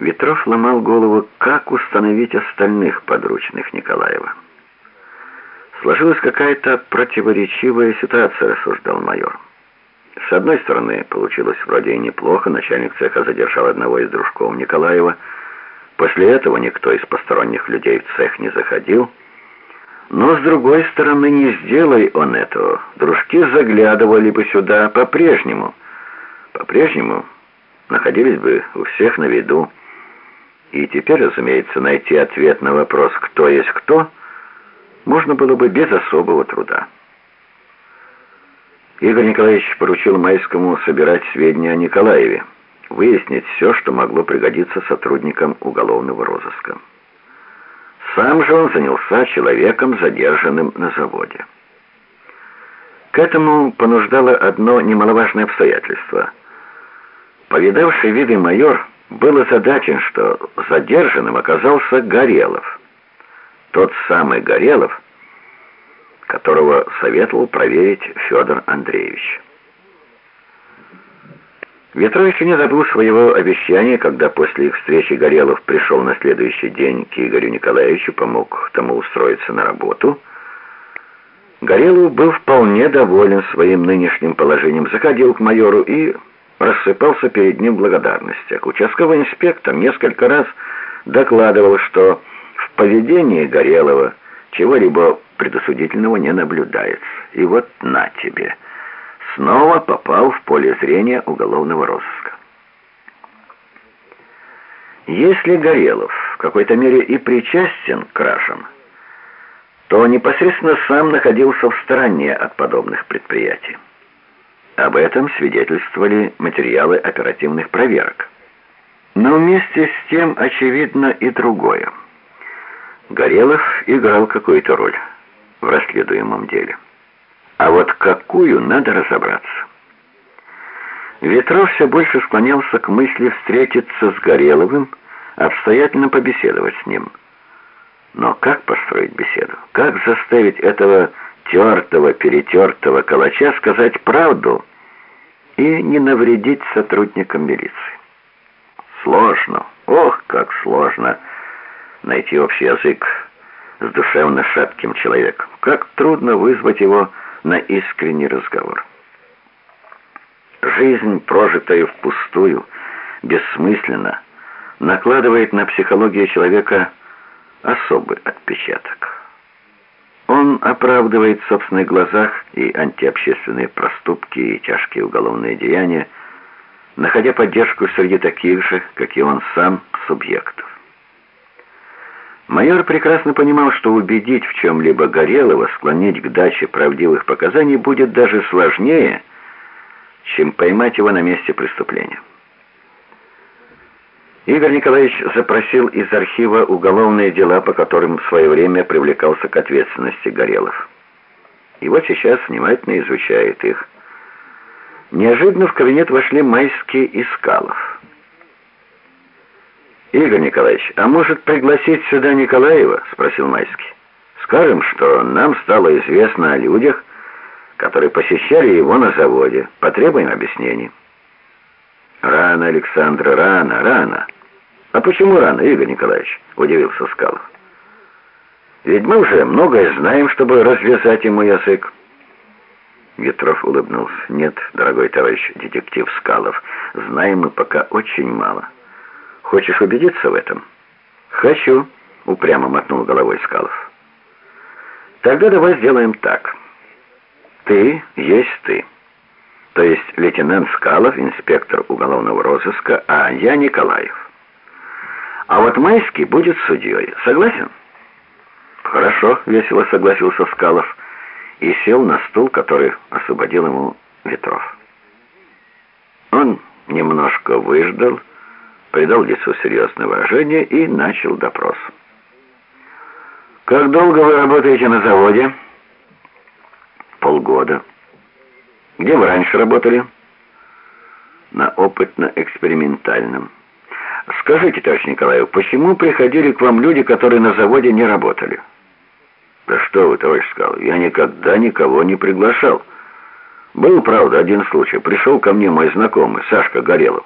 Ветров ломал голову, как установить остальных подручных Николаева. Сложилась какая-то противоречивая ситуация, рассуждал майор. С одной стороны, получилось вроде и неплохо, начальник цеха задержал одного из дружков Николаева. После этого никто из посторонних людей в цех не заходил. Но с другой стороны, не сделай он этого. Дружки заглядывали бы сюда по-прежнему. По-прежнему находились бы у всех на виду. И теперь, разумеется, найти ответ на вопрос «кто есть кто» можно было бы без особого труда. Игорь Николаевич поручил Майскому собирать сведения о Николаеве, выяснить все, что могло пригодиться сотрудникам уголовного розыска. Сам же он занялся человеком, задержанным на заводе. К этому понуждало одно немаловажное обстоятельство. Повидавший виды майор был озадачен, что задержанным оказался Горелов. Тот самый Горелов, которого советовал проверить Федор Андреевич. Ветрович не забыл своего обещания, когда после их встречи Горелов пришел на следующий день к Игорю Николаевичу, помог тому устроиться на работу. Горелов был вполне доволен своим нынешним положением, заходил к майору и рассыпался перед ним в благодарностях. Участковый инспектор несколько раз докладывал, что в поведении Горелова чего-либо предосудительного не наблюдается. И вот на тебе. Снова попал в поле зрения уголовного розыска. Если Горелов в какой-то мере и причастен к кражам, то непосредственно сам находился в стороне от подобных предприятий. Об этом свидетельствовали материалы оперативных проверок. Но вместе с тем очевидно и другое. Горелов играл какую-то роль в расследуемом деле. А вот какую, надо разобраться. Ветров все больше склонялся к мысли встретиться с Гореловым, обстоятельно побеседовать с ним. Но как построить беседу? Как заставить этого тертого, перетертого калача сказать правду и не навредить сотрудникам милиции? Сложно, ох, как сложно найти общий язык с душевно шатким человеком. Как трудно вызвать его на искренний разговор. Жизнь, прожитая впустую, бессмысленно, накладывает на психологию человека особый отпечаток. Он оправдывает в собственных глазах и антиобщественные проступки, и тяжкие уголовные деяния, находя поддержку среди таких же, как и он сам, субъектов. Майор прекрасно понимал, что убедить в чем-либо Горелого, склонить к даче правдивых показаний будет даже сложнее, чем поймать его на месте преступления. Игорь Николаевич запросил из архива уголовные дела, по которым в свое время привлекался к ответственности Горелов. И вот сейчас внимательно изучает их. Неожиданно в кабинет вошли Майский и Скалов. «Игорь Николаевич, а может пригласить сюда Николаева?» — спросил Майский. «Скажем, что нам стало известно о людях, которые посещали его на заводе. Потребуем объяснений». «Рано, Александр, рано, рано». «А почему рано, Игорь Николаевич?» — удивился Скалов. «Ведь мы уже многое знаем, чтобы развязать ему язык». Ветров улыбнулся. «Нет, дорогой товарищ детектив Скалов, знаем мы пока очень мало». Хочешь убедиться в этом?» «Хочу», — упрямо мотнул головой Скалов. «Тогда давай сделаем так. Ты есть ты. То есть лейтенант Скалов, инспектор уголовного розыска, а я Николаев. А вот Майский будет судьей. Согласен?» «Хорошо», — весело согласился Скалов и сел на стул, который освободил ему Ветров. Он немножко выждал, придал лицу серьезное выражение и начал допрос. «Как долго вы работаете на заводе?» «Полгода». «Где вы раньше работали?» «На опытно-экспериментальном». «Скажите, товарищ Николаев, почему приходили к вам люди, которые на заводе не работали?» «Да что вы, товарищ сказал, я никогда никого не приглашал. Был, правда, один случай. Пришел ко мне мой знакомый, Сашка Горелов.